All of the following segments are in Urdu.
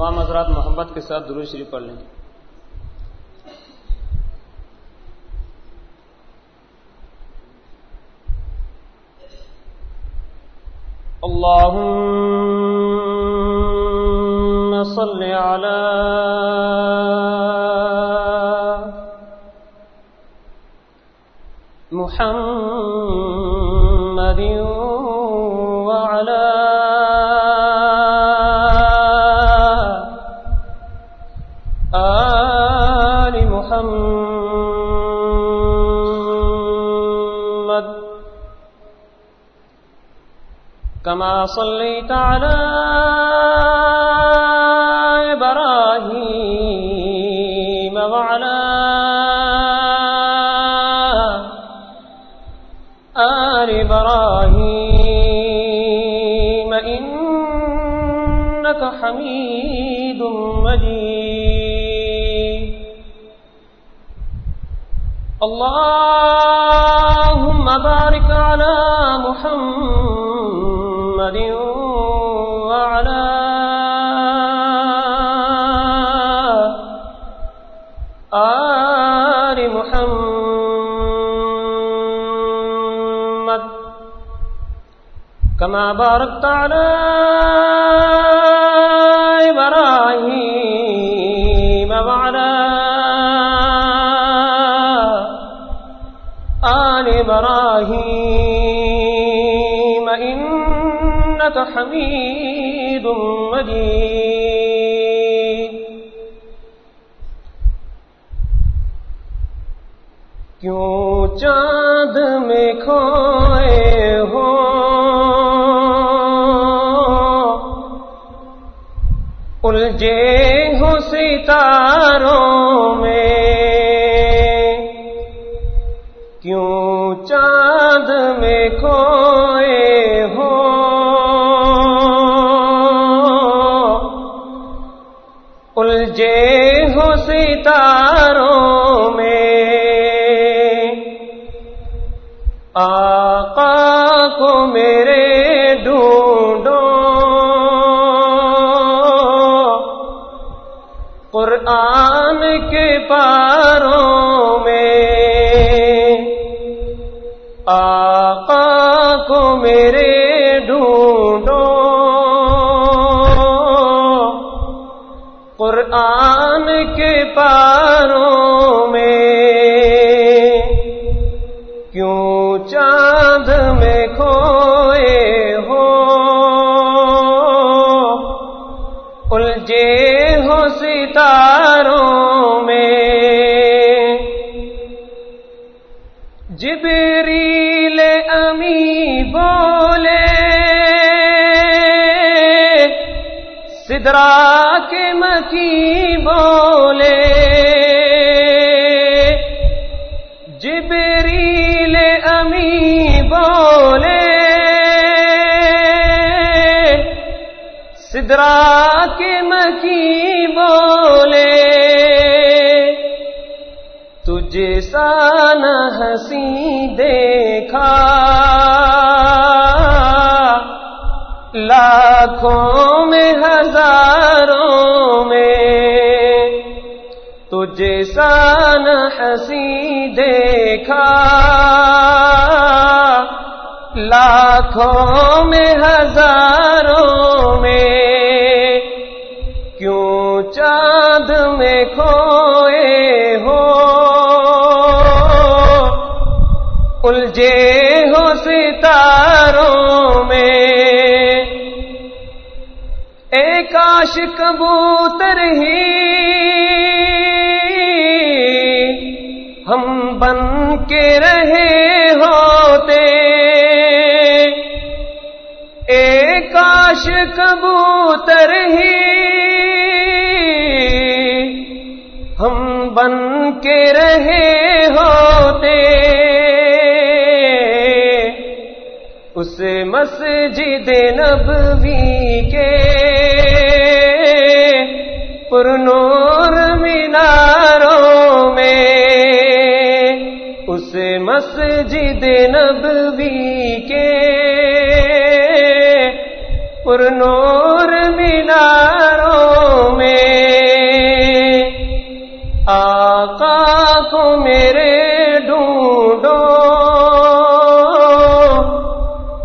تمام حضرات محبت کے ساتھ درود شریف پڑھ لیں اللهم صل على محمد كما صليت على إبراهيم وعلى آل إبراهيم إنك حميد مجيد. اللهم بارك على محمد محمد وعلى آل محمد كما باركت على إبراهيم وعلى آل إبراهيم إنك حميد مجيد. کیوں چاند میں کھوئے ہو؟ الجھے ہو ستاروں میں۔ کیوں چاند میں کھوئے ستاروں میں۔ آقا کو میرے ڈھونڈو۔ قرآن کے پاروں میں۔ آقا کو میرے قرآن کے پاروں میں کیوں چاند میں کھوئے ہو؟ الجھے ہو ستاروں سدرا کے مکی بولے۔ جبریل امی بولے۔ سدرا کے مکی بولے۔ تجھے سان ہنسی دیکھا۔ لاکھوں میں، ہزاروں میں۔ تجھے سان ہنسی دیکھا۔ لاکھوں میں، ہزاروں میں۔ کیوں چاند میں کھوئے ہو؟ الجھے ہو ستاروں میں۔ ایک آش کبوتر ہی۔ ہم بن کے رہے ہوتے۔ ایک آش کبوتر ہی۔ ہم بن کے رہے ہوتے۔ اس مسجد نبوی کے پر نور میناروں میں، اس مسجد نبوی کے پر نور میناروں میں آقا کو میرے ڈھونڈو۔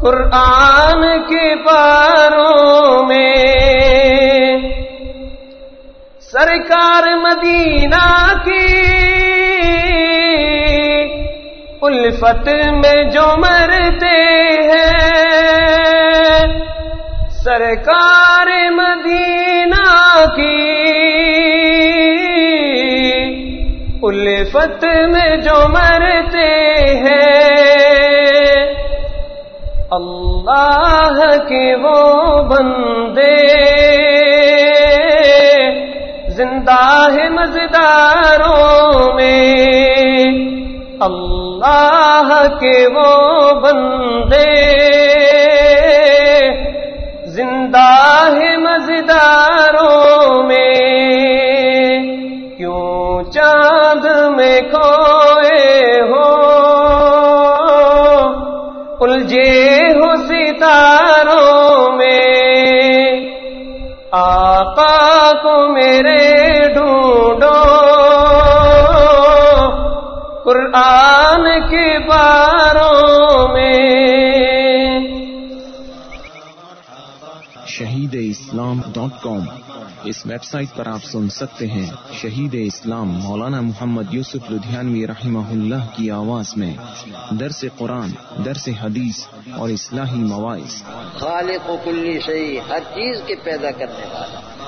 قرآن کے پاروں میں مدینہ کی الفت میں جو مرتے ہیں، سرکار مدینہ کی الفت میں جو مرتے ہیں، اللہ کے وہ بندے زندہ ہے مزداروں میں۔ اللہ کے وہ بندے۔ زندہ ہے آقا کو میرے ڈھونڈو۔ قرآن کے باروں میں۔ Shaheed Islam dot com. اس ویب سائٹ پر آپ سن سکتے ہیں شہید اسلام مولانا محمد یوسف لدھیانوی رحمہ اللہ کی آواز میں۔ درس قرآن درس حدیث اور اصلاحی مواعث۔ خالق و کلی شہی ہر چیز کے پیدا کرنے والا۔